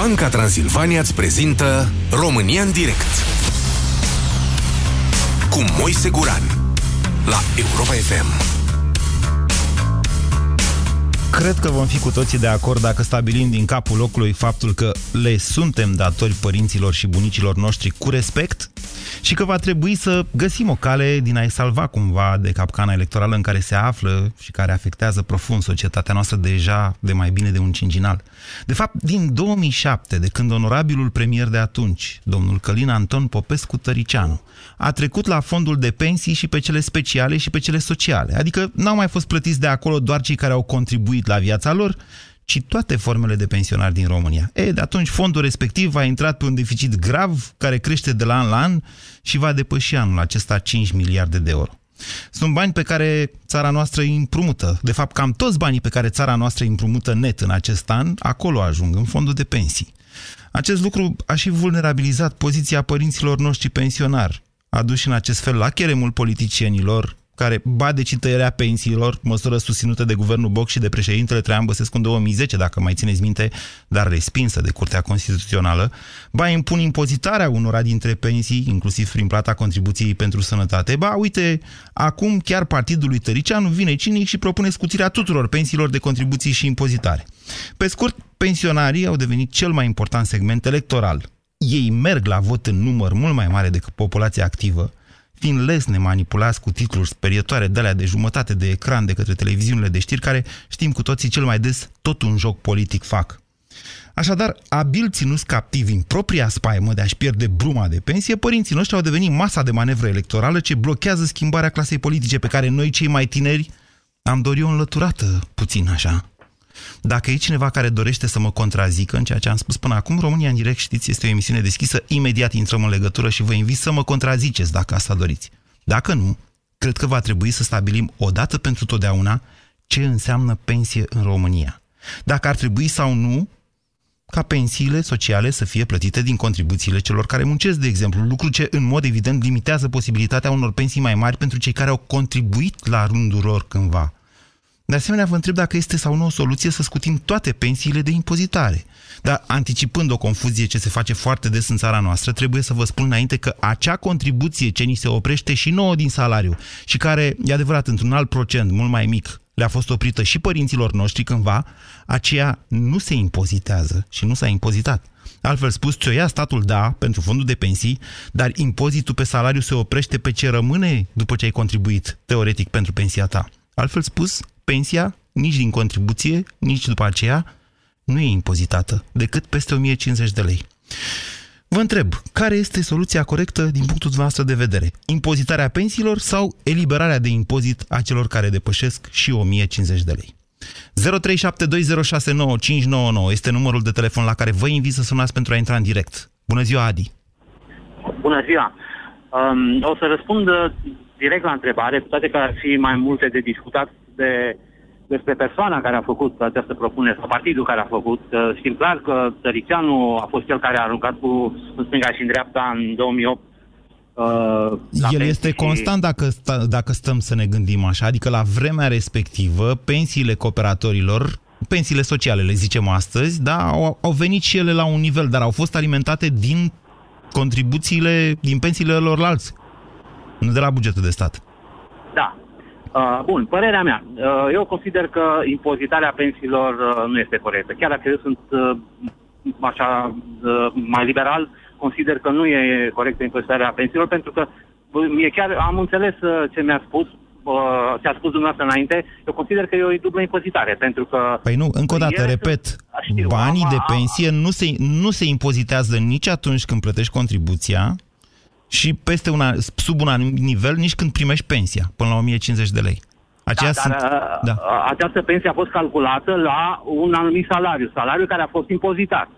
Banca Transilvania îți prezintă România în direct cu Moise Guran la Europa FM. Cred că vom fi cu toții de acord dacă stabilim din capul locului faptul că le suntem datori părinților și bunicilor noștri cu respect și că va trebui să găsim o cale din a-i salva cumva de capcana electorală în care se află și care afectează profund societatea noastră deja de mai bine de un cinginal. De fapt, din 2007, de când onorabilul premier de atunci, domnul Călin Anton Popescu Tăricianu, a trecut la fondul de pensii și pe cele speciale și pe cele sociale. Adică n-au mai fost plătiți de acolo doar cei care au contribuit la viața lor, ci toate formele de pensionari din România. E, de atunci fondul respectiv a intrat pe un deficit grav care crește de la an la an și va depăși anul acesta 5 miliarde de euro. Sunt bani pe care țara noastră îi împrumută. De fapt, cam toți banii pe care țara noastră îi împrumută net în acest an, acolo ajung, în fondul de pensii. Acest lucru a și vulnerabilizat poziția părinților noștri pensionari, aduși în acest fel la cheremul politicienilor, care ba de tăierea pensiilor, măsură susținută de guvernul Boc și de președintele Traian Băsescu în 2010, dacă mai țineți minte, dar respinsă de Curtea Constituțională, ba impun impozitarea unora dintre pensii, inclusiv prin plata contribuției pentru sănătate. Ba, uite, acum chiar partidul lui Tăricianu vine cinic și propune scuțirea tuturor pensiilor de contribuții și impozitare. Pe scurt, pensionarii au devenit cel mai important segment electoral. Ei merg la vot în număr mult mai mare decât populația activă, fiind lesne manipulați cu titluri sperietoare de alea de jumătate de ecran de către televiziunile de știri, care știm cu toții cel mai des tot un joc politic fac. Așadar, abil ținuți captivi în propria spaimă de a-și pierde bruma de pensie, părinții noștri au devenit masa de manevră electorală ce blochează schimbarea clasei politice pe care noi, cei mai tineri, am dorit-o înlăturată puțin așa. Dacă e cineva care dorește să mă contrazică în ceea ce am spus până acum, România în direct, știți, este o emisiune deschisă, imediat intrăm în legătură și vă invit să mă contraziceți dacă asta doriți. Dacă nu, cred că va trebui să stabilim odată pentru totdeauna ce înseamnă pensie în România. Dacă ar trebui sau nu ca pensiile sociale să fie plătite din contribuțiile celor care muncesc, de exemplu, lucru ce în mod evident limitează posibilitatea unor pensii mai mari pentru cei care au contribuit la rândul lor cândva. De asemenea, vă întreb dacă este sau nu o soluție să scutim toate pensiile de impozitare. Dar anticipând o confuzie ce se face foarte des în țara noastră, trebuie să vă spun înainte că acea contribuție ce ni se oprește și nouă din salariu și care, e adevărat, într-un alt procent, mult mai mic, le-a fost oprită și părinților noștri cândva, aceea nu se impozitează și nu s-a impozitat. Altfel spus, ți-o ia statul, da, pentru fondul de pensii, dar impozitul pe salariu se oprește pe ce rămâne după ce ai contribuit, teoretic, pentru pensia ta. Altfel spus, pensia, nici din contribuție, nici după aceea, nu e impozitată, decât peste 1050 de lei. Vă întreb, care este soluția corectă din punctul dumneavoastră de vedere? Impozitarea pensiilor sau eliberarea de impozit a celor care depășesc și 1050 de lei? 0372069599 este numărul de telefon la care vă invit să sunați pentru a intra în direct. Bună ziua, Adi! Bună ziua! Um, o să răspund uh, direct la întrebare, cu toate că ar fi mai multe de discutat de, despre persoana care a făcut această propunere, sau partidul care a făcut. Uh, știm clar că Tăricianu a fost cel care a aruncat cu în stânga și în dreapta în 2008 Uh, El este constant dacă, sta, dacă stăm să ne gândim așa, adică la vremea respectivă, pensiile cooperatorilor, pensiile sociale, le zicem astăzi, da, au, au venit și ele la un nivel, dar au fost alimentate din contribuțiile, din pensiile lor alți, nu de la bugetul de stat. Da. Uh, bun, părerea mea. Uh, eu consider că impozitarea pensiilor uh, nu este corectă. Chiar dacă eu sunt uh, așa uh, mai liberal, consider că nu e corectă impozitarea pensiilor, pentru că uh, mie chiar am înțeles uh, ce mi-a spus, uh, ce a spus dumneavoastră înainte, eu consider că e o dublă impozitare, pentru că... Păi nu, încă o dată, repet, știu, banii de pensie nu se, nu se impozitează nici atunci când plătești contribuția, și peste una, sub un anumit nivel nici când primești pensia, până la 1050 de lei. Aceea da, sunt... dar, uh, da. această pensie a fost calculată la un anumit salariu, salariu care a fost impozitat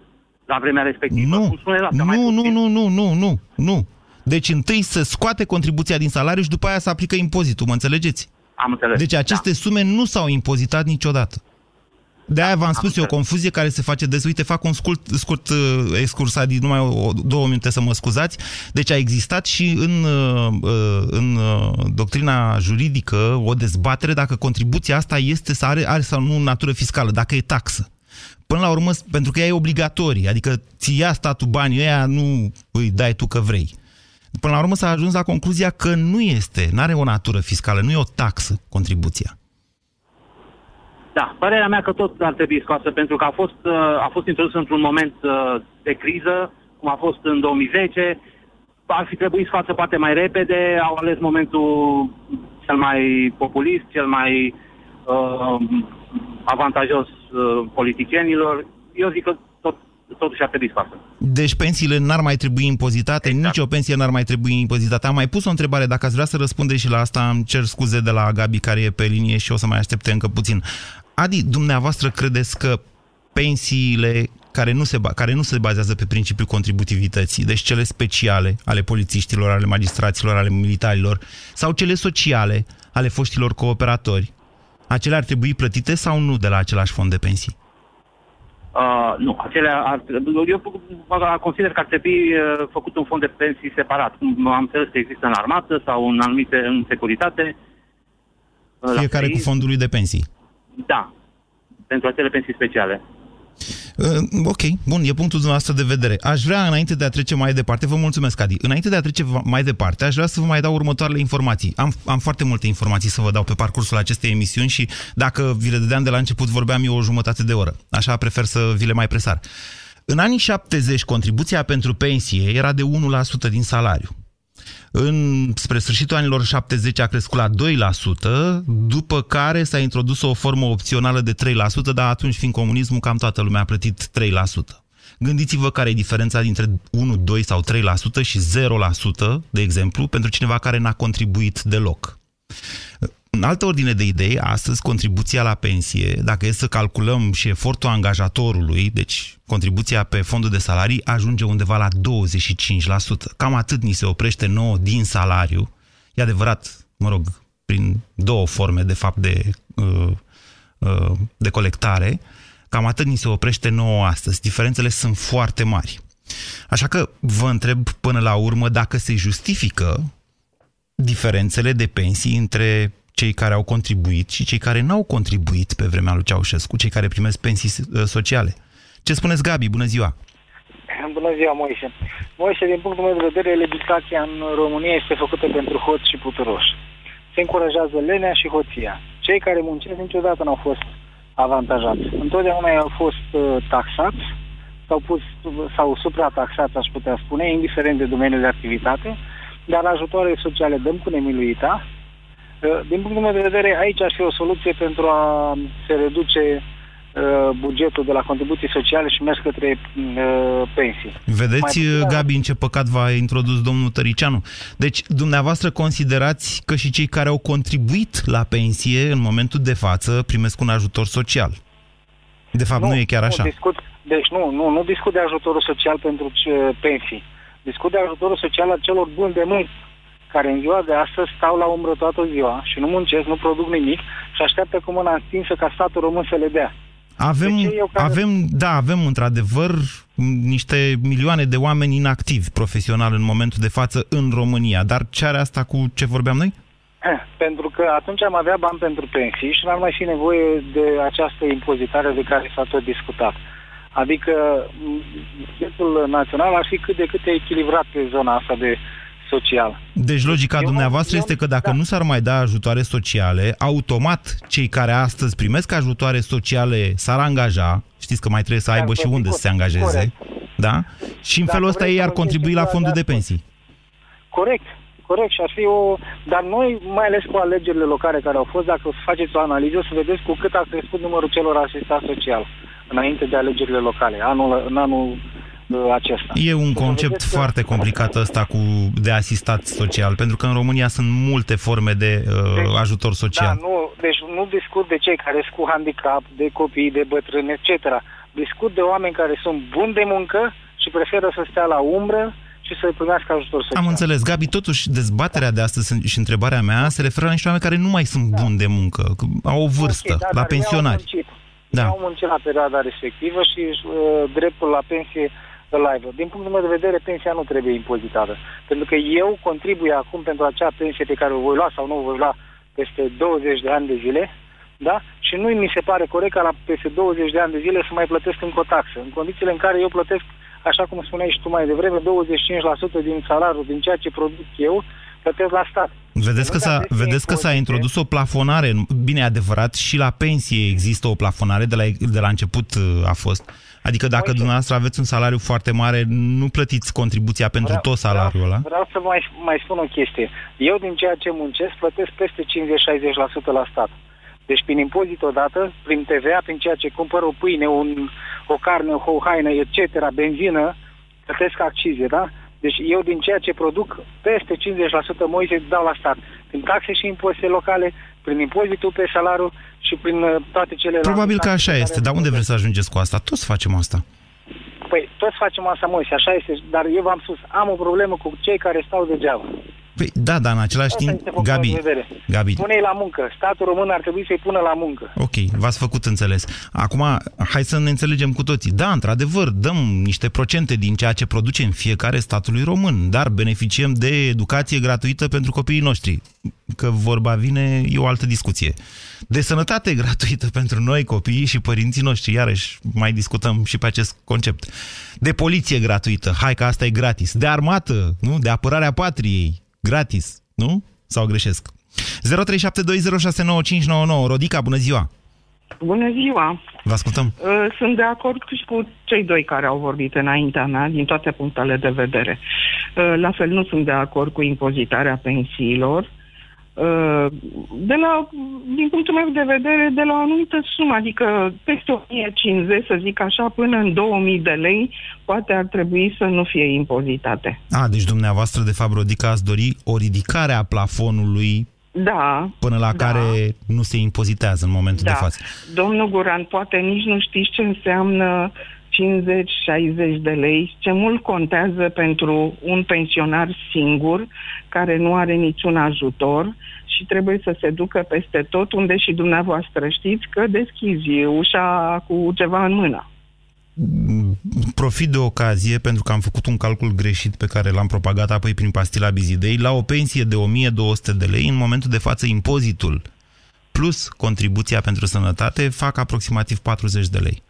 la vremea respectivă. Nu, nu, nu, nu, nu, nu, nu, nu. Deci întâi să scoate contribuția din salariu și după aia să aplică impozitul, mă înțelegeți? Am înțeles. Deci aceste da. sume nu s-au impozitat niciodată. De aia v-am spus, e o confuzie care se face des. Uite, fac un scurt, scurt uh, excurs, Adi, numai o, două minute să mă scuzați. Deci a existat și în, uh, uh în uh, doctrina juridică o dezbatere dacă contribuția asta este să are, are sau nu natură fiscală, dacă e taxă. Până la urmă, pentru că ea e obligatorie, adică ți ia statul banii ăia, nu îi dai tu că vrei. Până la urmă s-a ajuns la concluzia că nu este, nu are o natură fiscală, nu e o taxă contribuția. Da, părerea mea că tot ar trebui scoasă, pentru că a fost, uh, a fost introdus într-un moment uh, de criză, cum a fost în 2010, ar fi trebuit scoasă poate mai repede, au ales momentul cel mai populist, cel mai uh, avantajos uh, politicienilor. Eu zic că tot, totuși ar trebui scoasă. Deci pensiile n-ar mai trebui impozitate, exact. nici o pensie n-ar mai trebui impozitată. Am mai pus o întrebare, dacă ați vrea să răspundeți și la asta, îmi cer scuze de la Gabi care e pe linie și o să mai aștepte încă puțin. Adi, dumneavoastră credeți că pensiile care nu, se, care nu se bazează pe principiul contributivității, deci cele speciale ale polițiștilor, ale magistraților, ale militarilor, sau cele sociale ale foștilor cooperatori, acelea ar trebui plătite sau nu de la același fond de pensii? Uh, nu, acelea ar, eu consider că ar trebui uh, făcut un fond de pensii separat. Am înțeles că există în armată sau în anumite în securitate. Fiecare cu fondul lui de pensii. Da, pentru acele pensii speciale. Uh, ok, bun, e punctul dumneavoastră de vedere. Aș vrea, înainte de a trece mai departe, vă mulțumesc, Adi, înainte de a trece mai departe, aș vrea să vă mai dau următoarele informații. Am, am foarte multe informații să vă dau pe parcursul acestei emisiuni și dacă vi le dădeam de la început, vorbeam eu o jumătate de oră. Așa prefer să vi le mai presar. În anii 70, contribuția pentru pensie era de 1% din salariu. În, spre sfârșitul anilor 70 a crescut la 2%, după care s-a introdus o formă opțională de 3%, dar atunci, fiind comunismul, cam toată lumea a plătit 3%. Gândiți-vă care e diferența dintre 1, 2 sau 3% și 0%, de exemplu, pentru cineva care n-a contribuit deloc. În altă ordine de idei, astăzi contribuția la pensie, dacă e să calculăm și efortul angajatorului, deci contribuția pe fondul de salarii, ajunge undeva la 25%. Cam atât ni se oprește nouă din salariu. E adevărat, mă rog, prin două forme, de fapt, de, uh, uh, de colectare, cam atât ni se oprește nouă astăzi. Diferențele sunt foarte mari. Așa că vă întreb până la urmă dacă se justifică diferențele de pensii între cei care au contribuit și cei care n-au contribuit pe vremea lui Ceaușescu, cei care primesc pensii uh, sociale. Ce spuneți, Gabi? Bună ziua! Bună ziua, Moise. Moise, din punctul meu de vedere, legislația în România este făcută pentru hoți și puturoși. Se încurajează lenea și hoția. Cei care muncesc niciodată n-au fost avantajați. Întotdeauna au fost uh, taxați sau, pus, sau suprataxați, aș putea spune, indiferent de domeniul de activitate, dar ajutoare sociale dăm cu nemiluita, Uh, din punctul meu de vedere, aici ar fi o soluție pentru a se reduce uh, bugetul de la contribuții sociale și mers către uh, pensii. Vedeți, Mai Gabi, în ce păcat v-a introdus domnul Tăricianu. Deci, dumneavoastră considerați că și cei care au contribuit la pensie în momentul de față primesc un ajutor social. De fapt, nu, nu e chiar așa. Nu discut, deci nu, nu, nu discut de ajutorul social pentru pensii. Discut de ajutorul social al celor buni de muncă care în ziua de astăzi stau la umbră toată ziua și nu muncesc, nu produc nimic și așteaptă cu mâna întinsă ca statul român să le dea. Avem, care... avem, da, avem într-adevăr niște milioane de oameni inactivi profesional în momentul de față în România. Dar ce are asta cu ce vorbeam noi? Eh, pentru că atunci am avea bani pentru pensii și n-ar mai fi nevoie de această impozitare de care s-a tot discutat. Adică bugetul național ar fi cât de cât echilibrat pe zona asta de social. Deci logica eu, dumneavoastră eu, este că dacă da. nu s-ar mai da ajutoare sociale, automat cei care astăzi primesc ajutoare sociale s-ar angaja, știți că mai trebuie să aibă da, și unde corect, să se angajeze, corect. da? Și în da, felul ăsta ei ar contribui la fondul de pensii. Corect, corect și ar fi o... Dar noi, mai ales cu alegerile locale care au fost, dacă faceți o analiză, o să vedeți cu cât a crescut numărul celor asistați social înainte de alegerile locale, anul, în anul Uh, acesta. E un concept foarte complicat ăsta cu de asistat social, pentru că în România sunt multe forme de uh, deci, ajutor social. Da, nu, deci nu discut de cei care sunt cu handicap, de copii, de bătrâni, etc. Discut de oameni care sunt buni de muncă și preferă să stea la umbră și să primească ajutor social. Am înțeles. Gabi, totuși, dezbaterea de astăzi și întrebarea mea se referă la niște oameni care nu mai sunt da. buni de muncă, au o vârstă, okay, da, la pensionari. Au muncit, da. au muncit la perioada respectivă și uh, dreptul la pensie îl aibă. Din punctul meu de vedere, pensia nu trebuie impozitată. Pentru că eu contribui acum pentru acea pensie pe care o voi lua sau nu o voi lua peste 20 de ani de zile, da? Și nu mi se pare corect ca la peste 20 de ani de zile să mai plătesc încă o taxă, în condițiile în care eu plătesc, așa cum spuneai și tu mai devreme, 25% din salariul, din ceea ce produc eu, plătesc la stat. Vedeți că s-a, vedeți că s-a introdus o plafonare, bine adevărat, și la pensie există o plafonare, de la, de la început uh, a fost. Adică dacă Moise. dumneavoastră aveți un salariu foarte mare, nu plătiți contribuția pentru vreau, tot salariul ăla? Vreau, vreau să mai, mai spun o chestie. Eu din ceea ce muncesc plătesc peste 50-60% la stat. Deci prin impozit odată, prin TVA, prin ceea ce cumpăr o pâine, un, o carne, o haină, etc., benzină, plătesc accize, da? Deci eu din ceea ce produc, peste 50% Moise dau la stat. Prin taxe și impozite locale, prin impozitul pe salariu și prin uh, toate cele... Probabil că așa este, dar unde vreți să ajungeți cu asta? Toți facem asta. Păi, toți facem asta, Moise, așa este, dar eu v-am spus, am o problemă cu cei care stau degeaba. Păi, da, dar în același Asta timp, Gabi, Gabi... Pune-i la muncă. Statul român ar trebui să-i pună la muncă. Ok, v-ați făcut înțeles. Acum, hai să ne înțelegem cu toții. Da, într-adevăr, dăm niște procente din ceea ce producem fiecare statului român, dar beneficiem de educație gratuită pentru copiii noștri. Că vorba vine, e o altă discuție. De sănătate gratuită pentru noi, copiii și părinții noștri. Iarăși, mai discutăm și pe acest concept. De poliție gratuită. Hai că asta e gratis. De armată, nu? De apărarea patriei gratis, nu? Sau greșesc? 0372069599. Rodica, bună ziua! Bună ziua! Vă ascultăm! Uh, sunt de acord și cu cei doi care au vorbit înaintea mea, din toate punctele de vedere. Uh, la fel nu sunt de acord cu impozitarea pensiilor. Uh, de la, din punctul meu de vedere, de la o anumită sumă, adică peste 1050, să zic așa, până în 2000 de lei, poate ar trebui să nu fie impozitate. A, deci dumneavoastră, de fapt, Rodica, ați dori o ridicare a plafonului da. Până la da. care nu se impozitează în momentul da. de față. Domnul Guran, poate nici nu știți ce înseamnă 50-60 de lei, ce mult contează pentru un pensionar singur care nu are niciun ajutor și trebuie să se ducă peste tot unde și dumneavoastră știți că deschizi ușa cu ceva în mână. Profit de ocazie pentru că am făcut un calcul greșit pe care l-am propagat apoi prin pastila Bizidei. La o pensie de 1200 de lei, în momentul de față impozitul plus contribuția pentru sănătate fac aproximativ 40 de lei.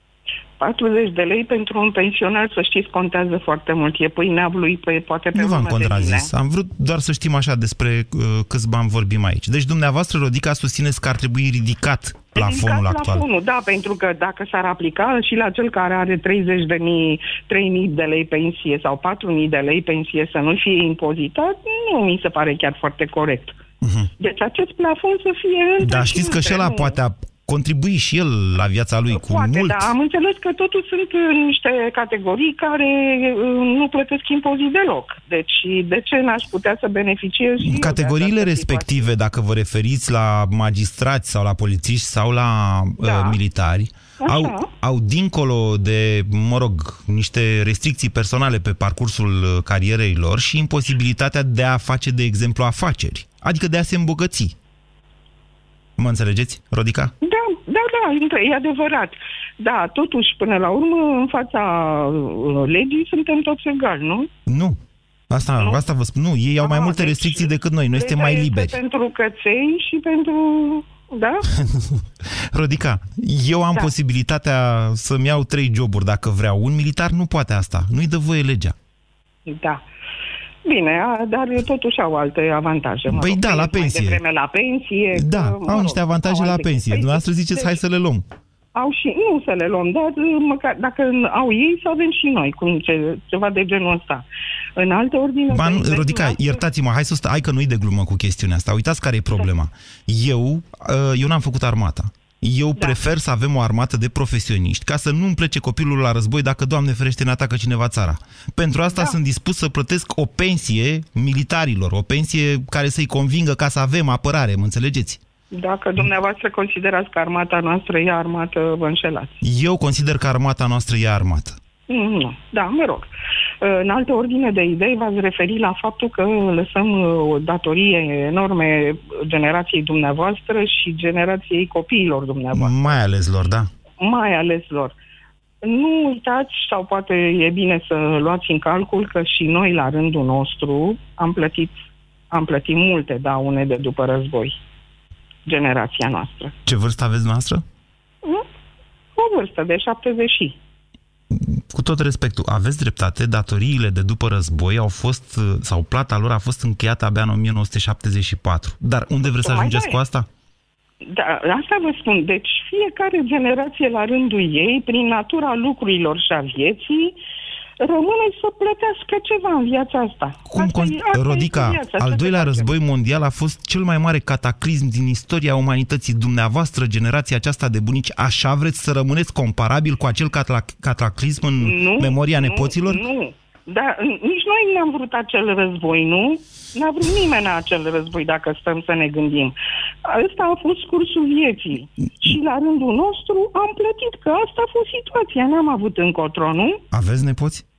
40 de lei pentru un pensionar, să știți, contează foarte mult. E pâinea lui, pe, poate pe Nu v-am contrazis. Am vrut doar să știm așa despre uh, câți bani vorbim aici. Deci dumneavoastră, Rodica, susțineți că ar trebui ridicat plafonul ridicat actual. Plafonul, da, pentru că dacă s-ar aplica și la cel care are 30 de mii, 3 mii de lei pensie sau 4 mii de lei pensie să nu fie impozitat, nu mi se pare chiar foarte corect. Uh-huh. Deci acest plafon să fie... Dar știți că și ăla poate contribui și el la viața lui cu Poate, mult. da. Am înțeles că totuși sunt uh, niște categorii care uh, nu plătesc impozit deloc. Deci de ce n-aș putea să beneficiez și Categoriile respective, dacă vă referiți la magistrați sau la polițiști sau la uh, da. uh, militari, au, au dincolo de, mă rog, niște restricții personale pe parcursul carierei lor și imposibilitatea de a face, de exemplu, afaceri. Adică de a se îmbogăți. Mă înțelegeți, Rodica? Da, da, da, e adevărat. Da, totuși, până la urmă, în fața uh, legii suntem toți egali, nu? Nu. Asta, nu? asta vă spun. Nu, ei au Aha, mai multe deci restricții decât noi. Noi suntem mai liberi. pentru căței și pentru... Da? Rodica, eu am da. posibilitatea să-mi iau trei joburi dacă vreau. Un militar nu poate asta. Nu-i dă voie legea. Da. Bine, a, dar totuși au alte avantaje. Mă păi da, la pensie. Mai devreme la pensie. Da, că, au rog, niște avantaje au la pensie. Păi, Dumneavoastră ziceți, deci, hai să le luăm. Au și, nu să le luăm, dar măcar, dacă au ei, să avem și noi, cum ce, ceva de genul ăsta. În alte ordine... Ba, nu, Rodica, iertați-mă, hai să stai, hai că nu-i de glumă cu chestiunea asta. Uitați care e problema. Eu, uh, eu n-am făcut armata. Eu da. prefer să avem o armată de profesioniști, ca să nu-mi plece copilul la război dacă, Doamne ferește, ne atacă cineva țara. Pentru asta da. sunt dispus să plătesc o pensie militarilor, o pensie care să-i convingă ca să avem apărare, mă înțelegeți? Dacă dumneavoastră considerați că armata noastră e armată, vă înșelați. Eu consider că armata noastră e armată. Nu, da, mă rog. În altă ordine de idei v-ați referi la faptul că lăsăm uh, o datorie enorme generației dumneavoastră și generației copiilor dumneavoastră. Mai ales lor, da? Mai ales lor. Nu uitați, sau poate e bine să luați în calcul că și noi, la rândul nostru, am plătit, am plătit multe daune de după război. generația noastră. Ce vârstă aveți noastră? O vârstă de 70 cu tot respectul, aveți dreptate, datoriile de după război au fost, sau plata lor a fost încheiată abia în 1974. Dar unde vreți să ajungeți cu asta? Da, asta vă spun. Deci fiecare generație la rândul ei, prin natura lucrurilor și a vieții, rămâne să plătească ceva în viața asta. Cum asta con- asta Rodica, viața, al doilea război mondial a fost cel mai mare cataclism din istoria umanității. Dumneavoastră, generația aceasta de bunici, așa vreți să rămâneți comparabil cu acel cataclism în nu, memoria nu, nepoților? Nu, da, nici noi n-am vrut acel război, nu? N-a vrut nimeni acel război, dacă stăm să ne gândim. Ăsta a fost cursul vieții. Și la rândul nostru am plătit, că asta a fost situația. N-am avut încotro, nu? Aveți nepoți?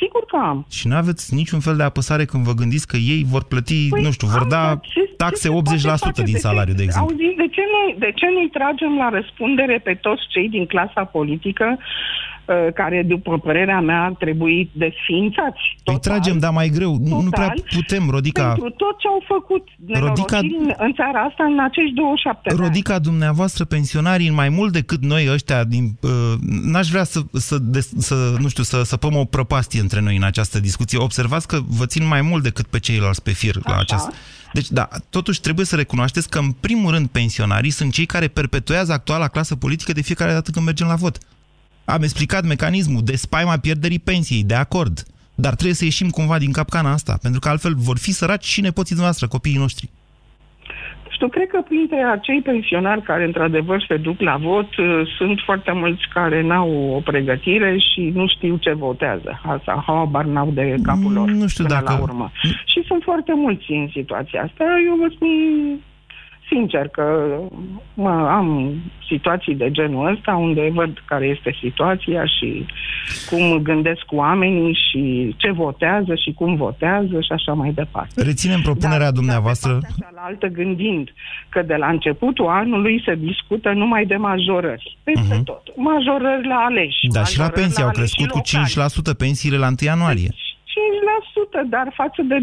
Sigur că am. Și nu aveți niciun fel de apăsare când vă gândiți că ei vor plăti, păi nu știu, vor da ce, taxe ce 80% face, din salariu, de, de exemplu. Auziți, de ce, nu, de ce nu-i tragem la răspundere pe toți cei din clasa politică Uh, care, după părerea mea, ar trebui desfințați. Îi tragem, dar mai greu. Total, nu prea putem, Rodica. Pentru tot ce au făcut Rodica, în țara asta în acești 27 Rodica, ani. dumneavoastră, pensionarii, în mai mult decât noi ăștia, din, uh, n-aș vrea să, să, de, să, nu știu, să săpăm o prăpastie între noi în această discuție. Observați că vă țin mai mult decât pe ceilalți pe fir Așa. la această... Deci, da, totuși trebuie să recunoașteți că, în primul rând, pensionarii sunt cei care perpetuează actuala clasă politică de fiecare dată când mergem la vot. Am explicat mecanismul de spaima pierderii pensiei, de acord. Dar trebuie să ieșim cumva din capcana asta, pentru că altfel vor fi săraci și nepoții noastre, copiii noștri. Știu, cred că printre acei pensionari care într-adevăr se duc la vot, uh, sunt foarte mulți care n-au o pregătire și nu știu ce votează. Asta, habar n-au de capul lor. Nu știu dacă... la urmă. Și sunt foarte mulți în situația asta. Eu vă spun sincer că mă, am situații de genul ăsta unde văd care este situația și cum gândesc oamenii și ce votează și cum votează și așa mai departe. Reținem propunerea Dar, dumneavoastră. La altă gândind că de la începutul anului se discută numai de majorări. Peste uh-huh. tot. Majorări la aleși. Da, și la pensii au crescut cu 5% pensiile la 1 ianuarie. Deci, 5%, dar față de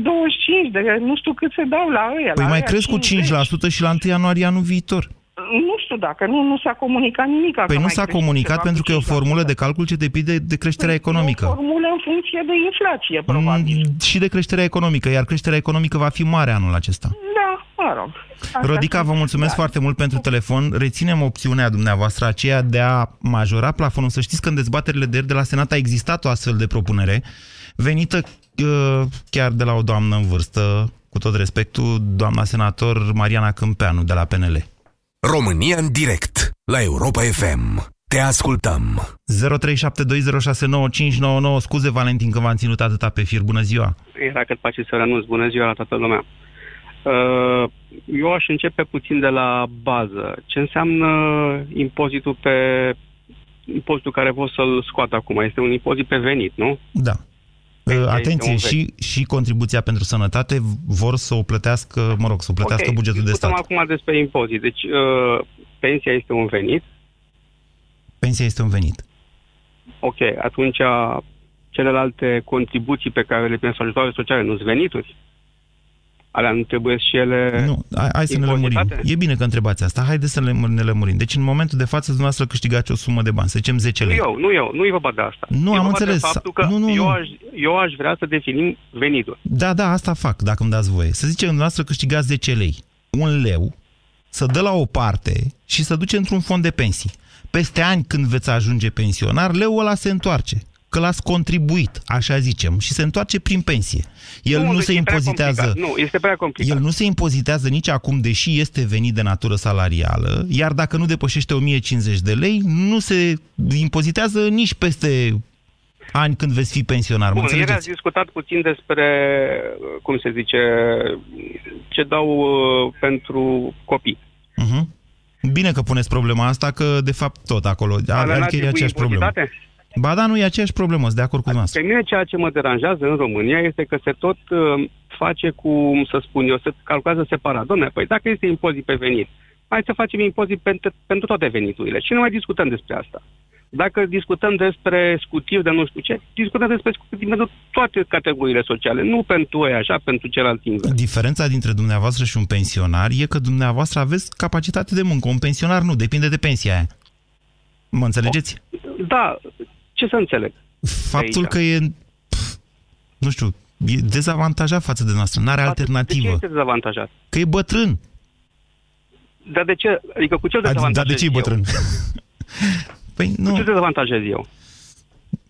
25%, de nu știu cât se dau la ăia. Păi la mai cresc cu 5% și la 1 ianuarie anul viitor. Nu știu dacă nu, nu s-a comunicat nimic. Păi nu s-a comunicat pentru că e o formulă de calcul ce depinde de creșterea păi economică. o formulă în funcție de inflație, probabil. Mm, și de creșterea economică, iar creșterea economică va fi mare anul acesta. Da, mă rog. Asta Rodica, vă mulțumesc da. foarte mult pentru telefon. Reținem opțiunea dumneavoastră aceea de a majora plafonul. Să știți că în dezbaterile de ieri de la Senat a existat o astfel de propunere venită uh, chiar de la o doamnă în vârstă, cu tot respectul, doamna senator Mariana Câmpeanu de la PNL. România în direct, la Europa FM. Te ascultăm. 0372069599. Scuze, Valentin, că v-am ținut atâta pe fir. Bună ziua! Era cât face să renunț. Bună ziua la toată lumea. Uh, eu aș începe puțin de la bază. Ce înseamnă impozitul pe impozitul care vor să-l scoată acum? Este un impozit pe venit, nu? Da. Pensia Atenție, și, și contribuția pentru sănătate vor să o plătească, mă rog, să o plătească okay. bugetul Discutăm de stat. acum despre impozit. Deci, uh, pensia este un venit? Pensia este un venit. Ok, atunci celelalte contribuții pe care le pentru ajutoare sociale nu sunt venituri? Alea nu trebuie și ele Nu, hai, hai să ne lămurim. E bine că întrebați asta. Haideți să ne lămurim. Deci în momentul de față dumneavoastră câștigați o sumă de bani, să zicem 10 lei. Nu eu, nu eu, nu e vorba de asta. Nu, e am înțeles. De faptul că nu, nu, eu, nu. Aș, eu aș vrea să definim venitul. Da, da, asta fac, dacă îmi dați voie. Să zicem dumneavoastră câștigați 10 lei. Un leu, să dă la o parte și să duce într-un fond de pensii. Peste ani, când veți ajunge pensionar, leul ăla se întoarce că l-ați contribuit, așa zicem, și se întoarce prin pensie. El nu, nu se impozitează. Nu, este prea complicat. El nu se impozitează nici acum, deși este venit de natură salarială, iar dacă nu depășește 1050 de lei, nu se impozitează nici peste ani când veți fi pensionar. Bun, ieri ați discutat puțin despre, cum se zice, ce dau uh, pentru copii. Uh-huh. Bine că puneți problema asta, că de fapt tot acolo. Adică e aceeași problemă. Ba da, nu e aceeași problemă, sunt de acord cu dumneavoastră. Pe mine ceea ce mă deranjează în România este că se tot uh, face cu, să spun eu, se calculează separat. Dom'le, păi dacă este impozit pe venit, hai să facem impozit pentru, pentru toate veniturile și nu mai discutăm despre asta. Dacă discutăm despre scutiri de nu știu ce, discutăm despre scutiri pentru toate categoriile sociale, nu pentru ei așa, pentru celălalt invers. Diferența dintre dumneavoastră și un pensionar e că dumneavoastră aveți capacitate de muncă. Un pensionar nu, depinde de pensia aia. Mă înțelegeți? Da, ce să înțeleg? Faptul Aici. că e, pf, nu știu, e dezavantajat față de noastră, nu are De ce alternativă. este dezavantajat? Că e bătrân. Dar de ce? Adică cu ce Dar dezavantajez de ce e eu? bătrân? păi Cu nu, ce dezavantajez eu?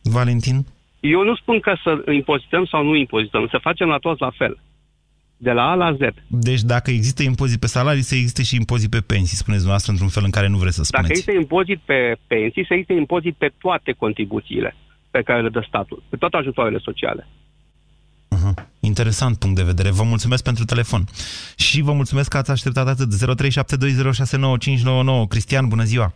Valentin. Eu nu spun că să impozităm sau nu impozităm, să facem la toți la fel. De la A la Z. Deci dacă există impozit pe salarii, să existe și impozit pe pensii, spuneți dumneavoastră într-un fel în care nu vreți să Dacă spuneți. este impozit pe pensii, să existe impozit pe toate contribuțiile pe care le dă statul, pe toate ajutoarele sociale. Uh-huh. Interesant punct de vedere. Vă mulțumesc pentru telefon. Și vă mulțumesc că ați așteptat atât. 0372069599. Cristian, bună ziua!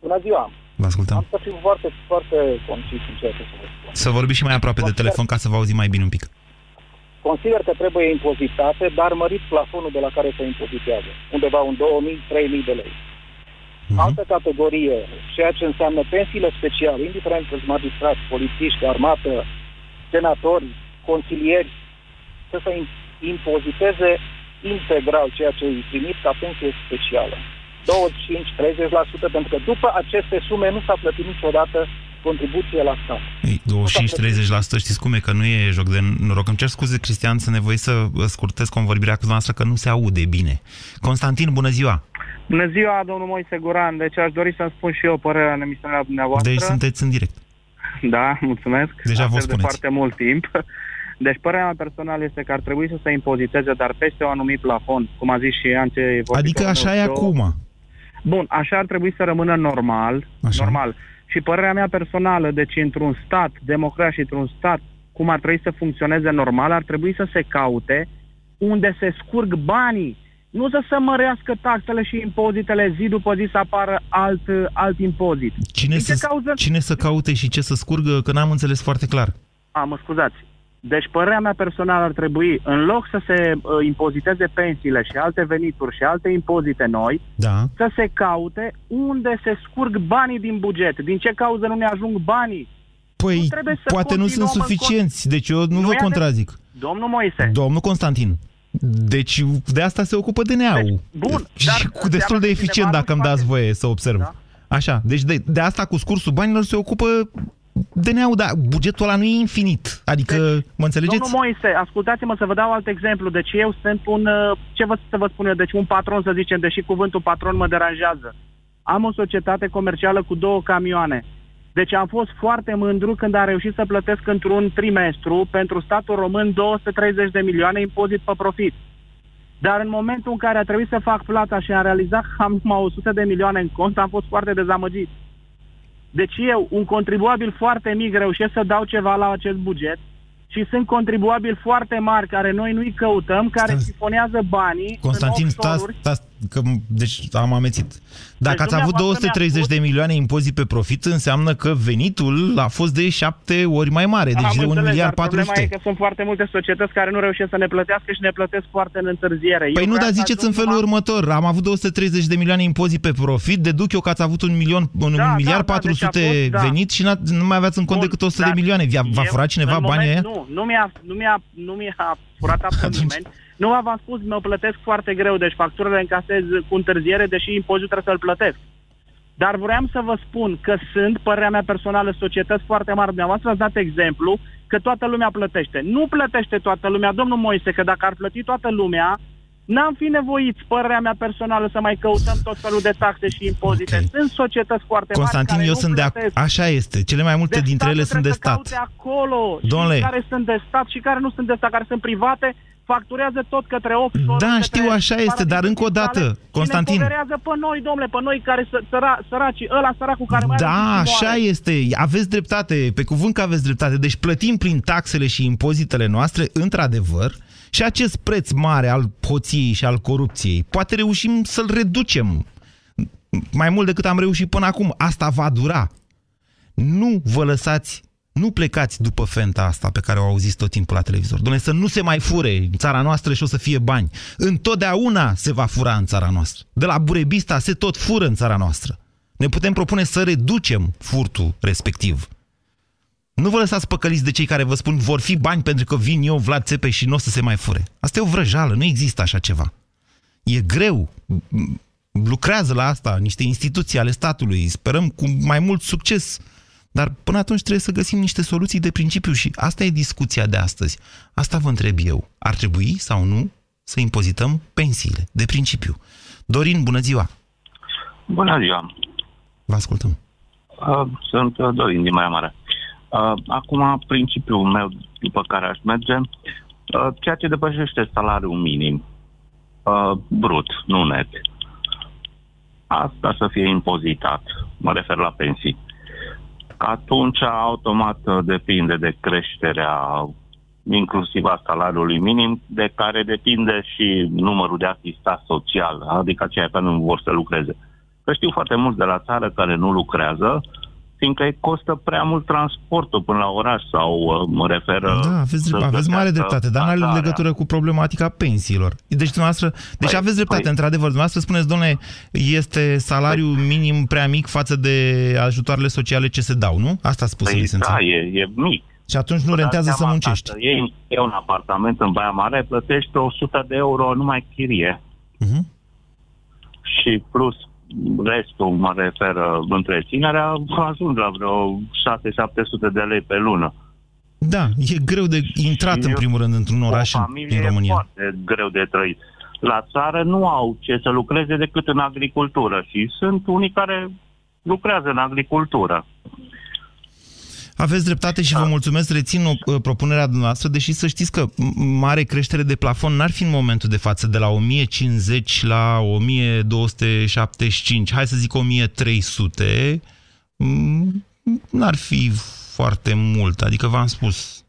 Bună ziua! Vă ascultăm. Am să fiu foarte, foarte concis în ceea ce să vă spun. Să vorbiți și mai aproape de telefon ca să vă auzim mai bine un pic. Consider că trebuie impozitate, dar mărit plafonul de la care se impozitează. Undeva un 2.000-3.000 de lei. Mhm. Altă categorie, ceea ce înseamnă pensiile speciale, indiferent că sunt magistrați, polițiști, armată, senatori, consilieri, să se im- impoziteze integral ceea ce îi primit ca pensie specială. 25-30%, pentru că după aceste sume nu s-a plătit niciodată contribuție la stat. Ei, 25-30%, știți cum e, că nu e joc de noroc. Îmi cer scuze, Cristian, să nevoie să scurtez convorbirea cu noastră, că nu se aude bine. Constantin, bună ziua! Bună ziua, domnul Moise Guran. Deci aș dori să-mi spun și eu părerea în emisiunea dumneavoastră. Deci sunteți în direct. Da, mulțumesc. Deja vă Aștept de spuneți. foarte mult timp. Deci părerea mea personală este că ar trebui să se impoziteze, dar peste un anumit plafon, cum a zis și ante Adică așa e acum. Bun, așa ar trebui să rămână normal, Așa. normal. Și părerea mea personală, deci într-un stat democrat și într-un stat cum ar trebui să funcționeze normal, ar trebui să se caute unde se scurg banii. Nu să se mărească taxele și impozitele zi după zi să apară alt, alt impozit. Cine Din ce să, cauză? cine să caute și ce să scurgă, că n-am înțeles foarte clar. A, mă scuzați. Deci părerea mea personală ar trebui, în loc să se uh, impoziteze pensiile și alte venituri și alte impozite noi, Da. să se caute unde se scurg banii din buget. Din ce cauză nu ne ajung banii? Păi, Nu trebuie să poate nu sunt continuăm în suficienți, deci eu nu, Nu vă e contrazic. Domnul Moise, Domnul Constantin, deci de asta se ocupă DNA-ul. Deci, bun, și dar cu destul înseamnă de că eficient, cineva dacă îmi nu dați face. voie să observ. Da. Așa, deci de, de asta cu scursul banilor se ocupă DNA-ul, dar bugetul ăla nu e infinit. Adică, mă înțelegeți? Deci, domnul Moise, ascultați-mă să vă dau alt exemplu. Deci eu sunt un, uh, ce vă, să vă spun eu, deci un patron să zicem, deși cuvântul patron mă deranjează. Am o societate comercială cu două camioane. Deci am fost foarte mândru când am reușit să plătesc într-un trimestru pentru statul român 230 de milioane impozit pe profit. Dar în momentul în care a trebuit să fac plata și am realizat că am numai 100 de milioane în cont, am fost foarte dezamăgit. Deci eu, un contribuabil foarte mic, reușesc să dau ceva la acest buget și sunt contribuabili foarte mari care noi nu-i căutăm, care Stați. sifonează banii Constantin, în stați, offshore-uri. stați, că, deci am amețit. Dacă Deci ați avut dumneavoastră 230 mi-ați de milioane impozit pe profit, înseamnă că venitul a fost de șapte ori mai mare, deci Am de 1 înțeles, miliard dar problema 400. e că sunt foarte multe societăți care nu reușesc să ne plătească și ne plătesc foarte în întârziere. Păi Eu nu, vreau dar să ziceți în ajung felul numai- următor. Am avut 230 de milioane impozit pe profit, deduc eu că ați avut un, milion, un Da, miliard da, da, 400 deci a fost, da. venit și n-a- nu mai aveați în cont Bun, decât 100 de dar milioane. V-a, v-a eu, furat cineva în banii moment, aia? Nu, nu mi-a, nu mi-a, nu mi-a furat absolut Atunci- nimeni. Nu v-am spus, mă plătesc foarte greu, deci facturile le încasez cu întârziere, deși impozitul trebuie să-l plătesc. Dar vreau să vă spun că sunt, părerea mea personală, societăți foarte mari. Dumneavoastră ați dat exemplu că toată lumea plătește. Nu plătește toată lumea, domnul Moise, că dacă ar plăti toată lumea, n-am fi nevoiți, părerea mea personală, să mai căutăm tot felul de taxe și impozite. Ok. Sunt societăți foarte Constantin, mari care eu nu sunt de plătesc. ac- Așa este. Cele mai multe Deci dintre ele statul sunt de trebuie să stat. caute acolo. Domnule. Și care sunt de stat și care nu sunt de stat, care sunt private, facturează tot către offshore. Da, către știu, așa este, paradise dar încă o fiscale dată, și Constantin. ne poverează pe noi, domnule, pe noi care să, săra, săraci, ăla săracul care mai are Da, și așa moare. este. Aveți dreptate. Pe cuvânt că aveți dreptate. Deci plătim prin taxele și impozitele noastre, într-adevăr, și acest preț mare al hoției și al corupției, poate reușim să-l reducem mai mult decât am reușit până acum. Asta va dura. Nu vă lăsați, nu plecați după fenta asta pe care o auziți tot timpul la televizor. Dom'le, să nu se mai fure în țara noastră și o să fie bani. Întotdeauna se va fura în țara noastră. De la Burebista se tot fură în țara noastră. Ne putem propune să reducem furtul respectiv. Nu vă lăsați păcăliți de cei care vă spun vor fi bani pentru că vin eu, Vlad Țepe, și nu o să se mai fure. Asta e o vrăjală, nu există așa ceva. E greu. Lucrează la asta niște instituții ale statului. Sperăm cu mai mult succes. Dar până atunci trebuie să găsim niște soluții de principiu și asta e discuția de astăzi. Asta vă întreb eu. Ar trebui sau nu să impozităm pensiile de principiu? Dorin, bună ziua! Bună ziua! Vă ascultăm. Uh, sunt uh, Dorin din Maia Mare. Uh, acum, principiul meu după care aș merge, uh, ceea ce depășește salariul minim, uh, brut, nu net, asta să fie impozitat, mă refer la pensii. Atunci, automat, uh, depinde de creșterea inclusiv a salariului minim, de care depinde și numărul de asistat social, adică aceia care nu vor să lucreze. Că știu foarte mulți de la țară care nu lucrează, fiindcă îi costă prea mult transportul până la oraș sau uh, mă refer... Da, aveți, aveți mare dreptate, dar nu are legătură cu problematica pensiilor. Deci, dumneavoastră, deci păi, aveți dreptate, păi, într-adevăr, dumneavoastră spuneți, domnule, este salariul păi, minim prea mic față de ajutoarele sociale ce se dau, nu? Asta a spus păi, Da, e, e mic. Și atunci nu rentează să muncești. Ei, e un apartament în Baia Mare, plătești 100 de euro numai chirie. Uh-huh. Și plus restul, mă refer, întreținerea, ajunge la vreo 6-700 de lei pe lună. Da, e greu de intrat, și în primul rând, într-un oraș în România. E foarte greu de trăit. La țară nu au ce să lucreze decât în agricultură și sunt unii care lucrează în agricultură. Aveți dreptate și vă da. mulțumesc, rețin o, uh, propunerea dumneavoastră, deși să știți că mare creștere de plafon n-ar fi în momentul de față, de la 1050 la 1275, hai să zic 1300, n-ar fi foarte mult, adică v-am spus.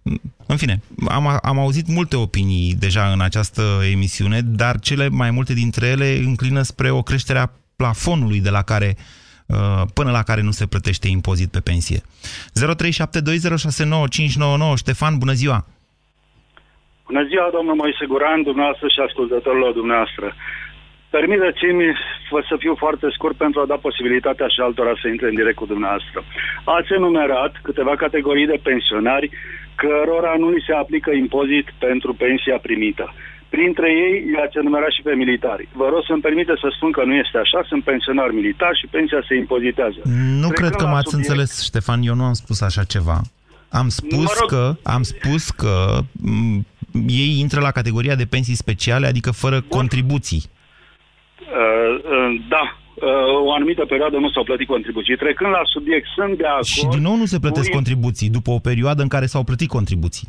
În fine, am, am auzit multe opinii deja în această emisiune, dar cele mai multe dintre ele înclină spre o creștere a plafonului de la care uh, Uh, până la care nu se plătește impozit pe pensie. 0372069599 Ștefan, bună ziua! Bună ziua, domnul Moise Guran, dumneavoastră și ascultătorilor dumneavoastră. Permiteți-mi să fiu foarte scurt pentru a da posibilitatea și altora să intre în direct cu dumneavoastră. Ați enumerat câteva categorii de pensionari cărora nu li se aplică impozit pentru pensia primită. Printre ei i-ați enumerat și pe militari. Vă rog să-mi permite să spun că nu este așa, sunt pensionar militar și pensia se impozitează. Nu Trecând cred că m-ați subiect... înțeles, Ștefan, eu nu am spus așa ceva. Am spus mă rog... că, am spus că m- ei intră la categoria de pensii speciale, adică fără Bun. contribuții. Uh, uh, da, uh, o anumită perioadă nu s-au plătit contribuții. Trecând la subiect, sunt de acord... Și din nou nu se plătesc cu... contribuții, după o perioadă în care s-au plătit contribuții.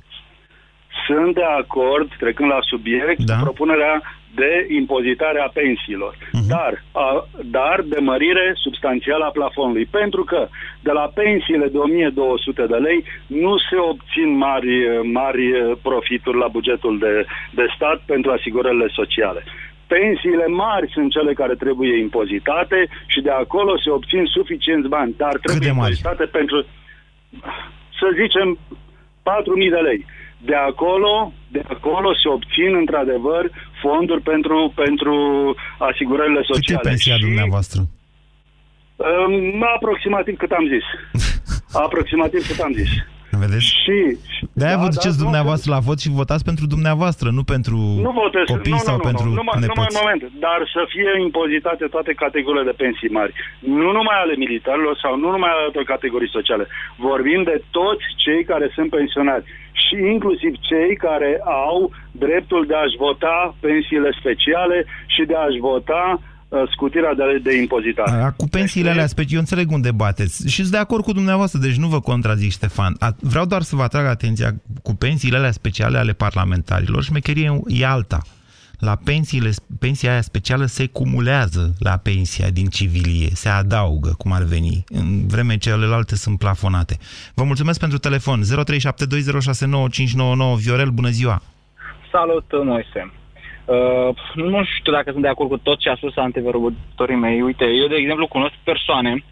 Sunt de acord, trecând la subiect, da. cu propunerea de impozitare a pensiilor, uh-huh. dar, a, dar de mărire substanțială a plafonului. Pentru că de la pensiile de 1200 de lei nu se obțin mari, mari profituri la bugetul de, de stat pentru asigurările sociale. Pensiile mari sunt cele care trebuie impozitate și de acolo se obțin suficienți bani, dar trebuie impozitate pentru, să zicem, 4.000 de lei. De acolo, de acolo se obțin, într-adevăr, fonduri pentru, pentru asigurările sociale. Cât e pensia și, dumneavoastră? Um, aproximativ cât am zis. aproximativ cât am zis. Vedeți? Și, De-aia da, vă duceți da, dumneavoastră la vot și votați pentru dumneavoastră, nu pentru nu votez, copii nu, nu, sau nu, pentru nu, numai, numai în moment, dar să fie impozitate toate categoriile de pensii mari. Nu numai ale militarilor sau nu numai ale altor categorii sociale. Vorbim de toți cei care sunt pensionari și inclusiv cei care au dreptul de a-și vota pensiile speciale și de a-și vota Uh, scutirea de, de impozitare. Cu pensiile alea speciale, eu înțeleg unde bateți și sunt de acord cu dumneavoastră, deci nu vă contrazic, Ștefan. Vreau doar să vă atrag atenția cu pensiile alea speciale ale parlamentarilor, șmecherie e alta. La pensiile, pensia aia specială se cumulează la pensia din civilie, se adaugă, cum ar veni, în vreme celelalte sunt plafonate. Vă mulțumesc pentru telefon. 0372069599 Viorel, bună ziua! Salut, Moise! Uh, nu știu dacă sunt de acord cu tot ce a spus antevorbitorii mei. Uite, eu, de exemplu, cunosc persoane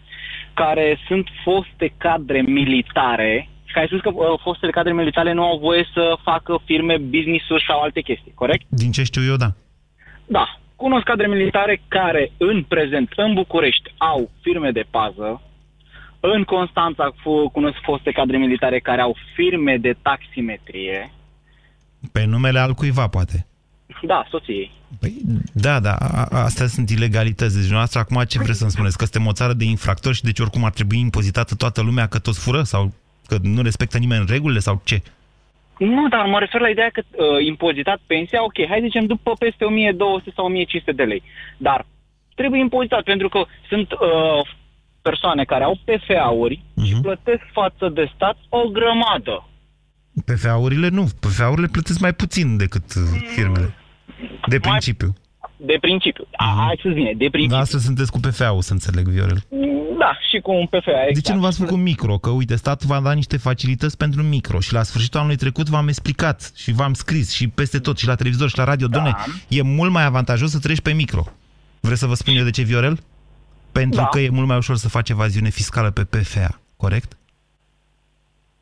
care sunt foste cadre militare și care spus că uh, fostele cadre militare nu au voie să facă firme, business-uri sau alte chestii, corect? Din ce știu eu, da. Da, cunosc cadre militare care în prezent în București au firme de pază, în Constanța cunosc foste cadre militare care au firme de taximetrie. Pe numele al cuiva, poate. Da, soției. Păi, da, da, a, astea sunt ilegalități. Deci, noastră, acum ce vreți să-mi spuneți? Că suntem o țară de infractori și deci oricum ar trebui impozitată toată lumea că toți fură? Sau că nu respectă nimeni regulile? Sau ce? Nu, dar mă refer la ideea că uh, impozitat pensia, ok, hai zicem după peste 1200 sau 1500 de lei. Dar trebuie impozitat pentru că sunt uh, persoane care au PFA-uri uh-huh. și mhm. plătesc față de stat o grămadă. PFA-urile nu. PFA-urile plătesc mai puțin decât uh, firmele. De principiu. Mai de principiu. Uh-huh. Hai să bine, de principiu. Da, asta sunteți cu PFA-ul, să înțeleg, Viorel. Da, și cu un PFA, exact. De ce nu v-ați făcut micro? Că, uite, statul v-a dat niște facilități pentru micro și la sfârșitul anului trecut v-am explicat și v-am scris și peste tot, și la televizor și la radio. Da. Doamne, e mult mai avantajos să treci pe micro. Vreți să vă spun eu de ce, Viorel? Pentru da. că e mult mai ușor să faci evaziune fiscală pe PFA, corect?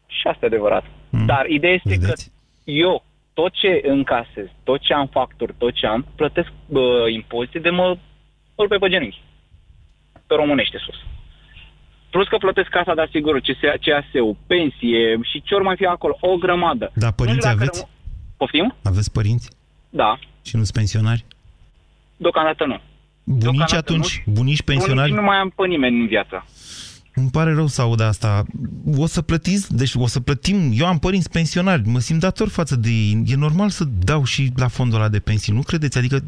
Și asta e adevărat. Hmm. Dar ideea este Vedeți? că eu, tot ce încasez, tot ce am facturi, tot ce am, plătesc bă, impozite de mă pe pe genunchi. Pe românește sus. Plus că plătesc casa de asigurări, CAS-ul, pensie și ce ori mai fi acolo, o grămadă. Da, părinți aveți? Răm... Poftim? Aveți părinți? Da. Și nu sunt pensionari? Deocamdată nu. Bunici Deocamdată atunci? Nu. Bunici pensionari? Bunici nu mai am pe nimeni în viață. Îmi pare rău să aud asta. O să plătiți, deci o să plătim, eu am părinți pensionari, mă simt dator față de ei. E normal să dau și la fondul ăla de pensii, nu credeți? Adică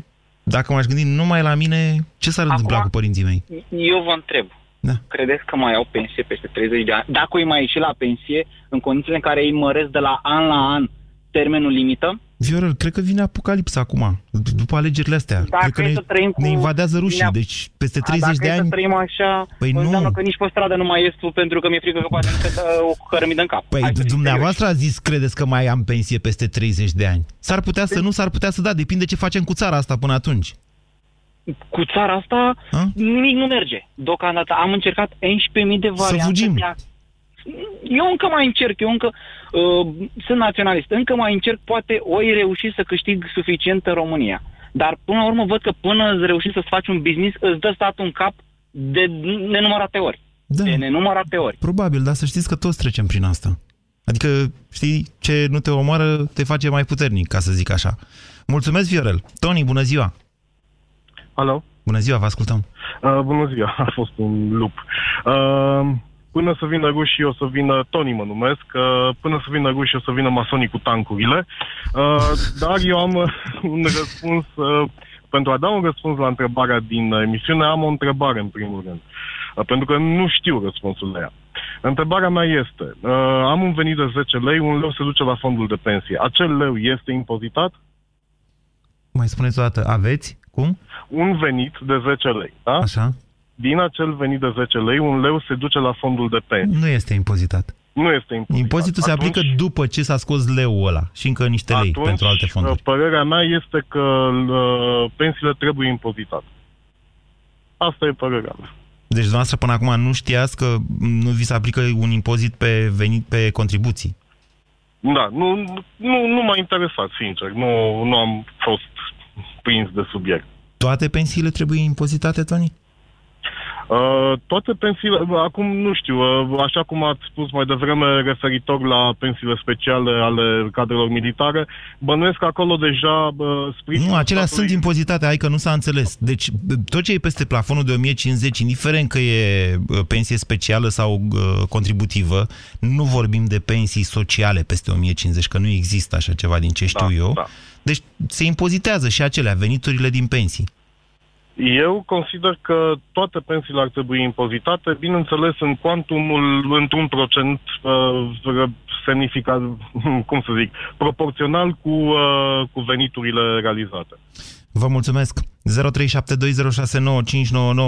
dacă m-aș gândi numai la mine, ce s-ar întâmpla cu părinții mei? Eu vă întreb. Da. Credeți că mai au pensie peste 30 de ani? Dacă îi mai ieși la pensie, în condițiile în care îi măresc de la an la an termenul limită? Viorel, cred că vine apocalipsa acum, după alegerile astea. Dacă cred că ne, trăim cu... ne invadează rușii, deci peste 30 A, de ani... să trăim așa, păi nu. că nici pe stradă nu mai ies tu pentru că mi-e frică că poate să dă o cărămidă în cap. Păi Hai dumneavoastră a zis, credeți că mai am pensie peste 30 de ani? S-ar putea să nu, s-ar putea să da, depinde ce facem cu țara asta până atunci. Cu țara asta A? nimic nu merge. Deocamdată am încercat 11.000 de variante. Să fugim eu încă mai încerc, eu încă uh, sunt naționalist, încă mai încerc, poate oi reuși să câștig suficient în România. Dar până la urmă văd că până îți reușești să-ți faci un business, îți dă statul în cap de nenumărate ori. Da. De nenumărate ori. Probabil, dar să știți că toți trecem prin asta. Adică, știi, ce nu te omoară te face mai puternic, ca să zic așa. Mulțumesc, Viorel. Tony, bună ziua! Alo? Bună ziua, vă ascultăm. Uh, bună ziua, a fost un lup. Uh, până să vină rușii o să vină, Tony mă numesc, uh, până să vină rușii o să vină masonii cu tancurile, uh, dar eu am uh, un răspuns, uh, pentru a da un răspuns la întrebarea din emisiune, am o întrebare în primul rând, uh, pentru că nu știu răspunsul la ea. Întrebarea mea este, uh, am un venit de 10 lei, un leu se duce la fondul de pensie. Acel leu este impozitat? Mai spuneți o dată, aveți? Cum? Un venit de 10 lei, da? Așa din acel venit de 10 lei, un leu se duce la fondul de pensie. Nu este impozitat. Nu este impozitat. Impozitul se aplică după ce s-a scos leul ăla și încă niște lei atunci, pentru alte fonduri. părerea mea este că uh, pensiile trebuie impozitate. Asta e părerea mea. Deci dumneavoastră până acum nu știați că nu vi se aplică un impozit pe venit pe contribuții? Da, nu, nu, nu m-a interesat, sincer. Nu, nu am fost prins de subiect. Toate pensiile trebuie impozitate, Tony? Uh, toate pensiile, acum nu știu, uh, așa cum ați spus mai devreme referitor la pensiile speciale ale cadrelor militare, bănuiesc acolo deja uh, sprijin... Nu, acelea statului... sunt impozitate, hai că nu s-a înțeles. Deci tot ce e peste plafonul de 1050, indiferent că e uh, pensie specială sau uh, contributivă, nu vorbim de pensii sociale peste 1050, că nu există așa ceva din ce știu da, eu. Da. Deci se impozitează și acelea, veniturile din pensii. Eu consider că toate pensiile ar trebui impozitate, bineînțeles în cuantumul, într-un procent uh, semnificat, cum să zic, proporțional cu, uh, cu veniturile realizate. Vă mulțumesc. 0372069599,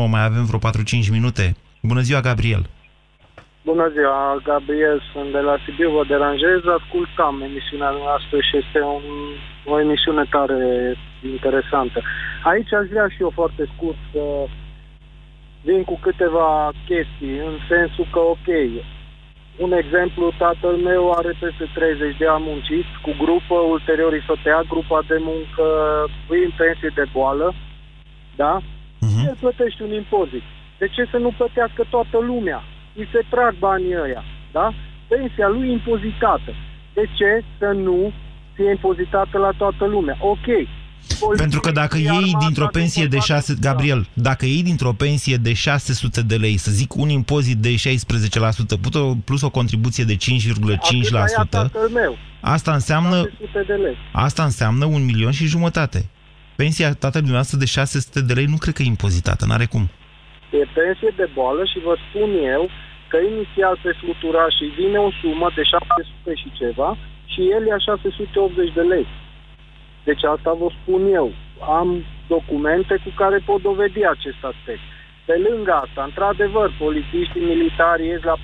mai avem vreo 4-5 minute. Bună ziua, Gabriel! Bună ziua, Gabriel, sunt de la Sibiu, vă deranjez, ascultam emisiunea noastră și este un, o emisiune tare interesantă. Aici aș vrea și eu foarte scurt să vin cu câteva chestii, în sensul că, ok, un exemplu, tatăl meu are peste 30 de ani muncit cu grupă, ulterior i s-a tăiat grupa de muncă, în pensie de boală, da? Uh-huh. El plătește un impozit. De ce să nu plătească toată lumea? Îi se trag banii ăia, da? Pensia lui impozitată. De ce să nu fie impozitată la toată lumea? Ok, pentru că dacă iei dintr-o pensie de 6... Gabriel, dacă iei dintr-o pensie de 600 de lei, să zic un impozit de 16%, plus o contribuție de 5,5%, asta înseamnă... Asta înseamnă un milion și jumătate. Pensia tatălui dumneavoastră de 600 de lei nu cred că e impozitată, n-are cum. E pensie de boală și vă spun eu că inițial pe fluturaș vine o sumă de 700 și ceva și el ia 680 de lei. Deci asta vă spun eu. Am documente cu care pot dovedi acest aspect. Pe lângă asta, într-adevăr, polițiștii militari ies la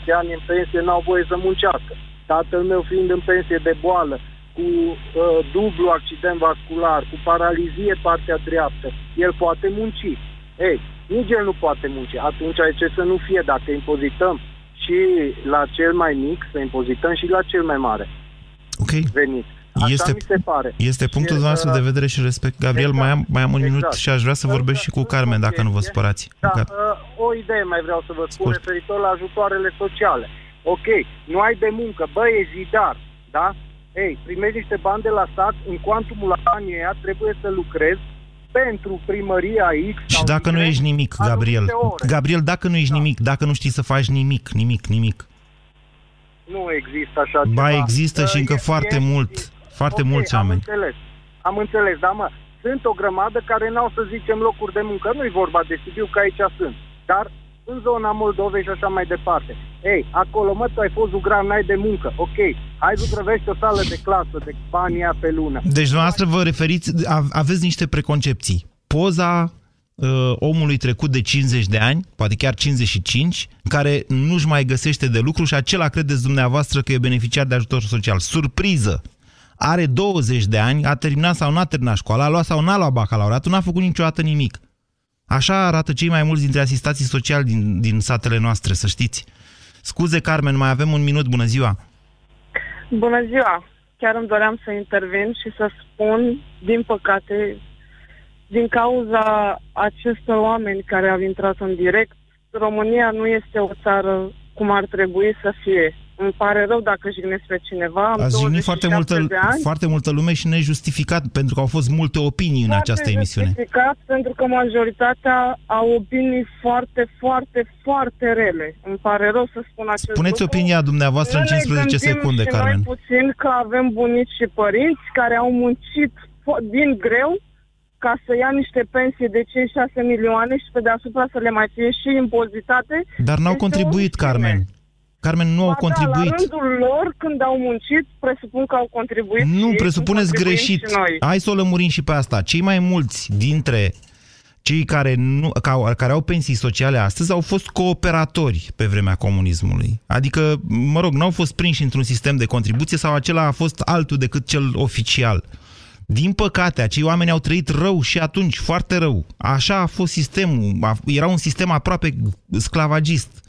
45-50 de ani în pensie, n-au voie să muncească. Tatăl meu fiind în pensie de boală, cu uh, dublu accident vascular, cu paralizie partea dreaptă, el poate munci. Ei, nici el nu poate munci. Atunci ce să nu fie dacă impozităm și la cel mai mic, să impozităm și la cel mai mare. Ok. Venit. Așa este, mi se pare. Este punctul nostru de vedere și respect. Gabriel, exact, mai, am, mai am un exact. minut și aș vrea să vorbesc și cu Carmen, dacă nu vă supărați. Da, uh, o idee mai vreau să vă spun Spurt. referitor la ajutoarele sociale. Ok, nu ai de muncă, bă, e zidar, da? Ei, primești niște bani de la stat, în cuantumul la anii aia trebuie să lucrezi pentru primăria X. Și dacă nu ești nimic, Gabriel, Gabriel, dacă nu ești da. nimic, dacă nu știi să faci nimic, nimic, nimic. Nu există așa ba, ceva. există și încă e, foarte e, mult. Foarte okay, mulți oameni. Am înțeles. Am înțeles, dar mă, sunt o grămadă care n-au să zicem locuri de muncă. Nu-i vorba de Sibiu, că aici sunt. Dar în zona Moldovei și așa mai departe. Ei, acolo, mă, tu ai fost ugran, n-ai de muncă. Ok, hai zugrăvești o sală de clasă de banii pe lună. Deci, dumneavoastră vă referiți, aveți niște preconcepții. Poza uh, omului trecut de 50 de ani, poate chiar 55, care nu-și mai găsește de lucru și acela credeți dumneavoastră că e beneficiar de ajutor social. Surpriză! Are 20 de ani, a terminat sau n-a terminat școala, a luat sau n-a luat bacalaureatul, n-a făcut niciodată nimic. Așa arată cei mai mulți dintre asistații sociali din, din satele noastre, să știți. Scuze, Carmen, mai avem un minut. Bună ziua! Bună ziua! Chiar îmi doream să intervin și să spun, din păcate, din cauza acestor oameni care au intrat în direct, România nu este o țară cum ar trebui să fie. Îmi pare rău dacă jignesc pe cineva. Am Ați jignit foarte multă, foarte multă lume și nejustificat, pentru că au fost multe opinii foarte în această emisiune. Justificat, pentru că majoritatea au opinii foarte, foarte, foarte rele. Îmi pare rău să spun acest Spuneți lucru. opinia dumneavoastră în 15 secunde, și Carmen. Noi puțin că avem bunici și părinți care au muncit din greu ca să ia niște pensii de 5-6 milioane și pe deasupra să le mai fie și impozitate. Dar n-au contribuit, Carmen. Carmen, nu ba au contribuit. Da, la rândul lor, când au muncit, presupun că au contribuit. Nu, presupuneți greșit. Hai să o lămurim și pe asta. Cei mai mulți dintre cei care, nu, care au pensii sociale astăzi au fost cooperatori pe vremea comunismului. Adică, mă rog, n-au fost prinși într-un sistem de contribuție sau acela a fost altul decât cel oficial. Din păcate, acei oameni au trăit rău și atunci, foarte rău. Așa a fost sistemul. Era un sistem aproape sclavagist.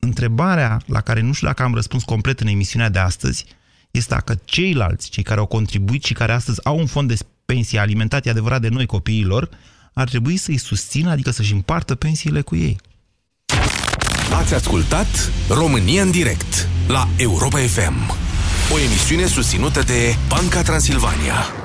Întrebarea la care nu știu dacă am răspuns complet în emisiunea de astăzi este dacă ceilalți, cei care au contribuit și care astăzi au un fond de pensie alimentat, e adevărat de noi copiilor, ar trebui să-i susțină, adică să-și împartă pensiile cu ei. Ați ascultat România în direct la Europa FM, o emisiune susținută de Banca Transilvania.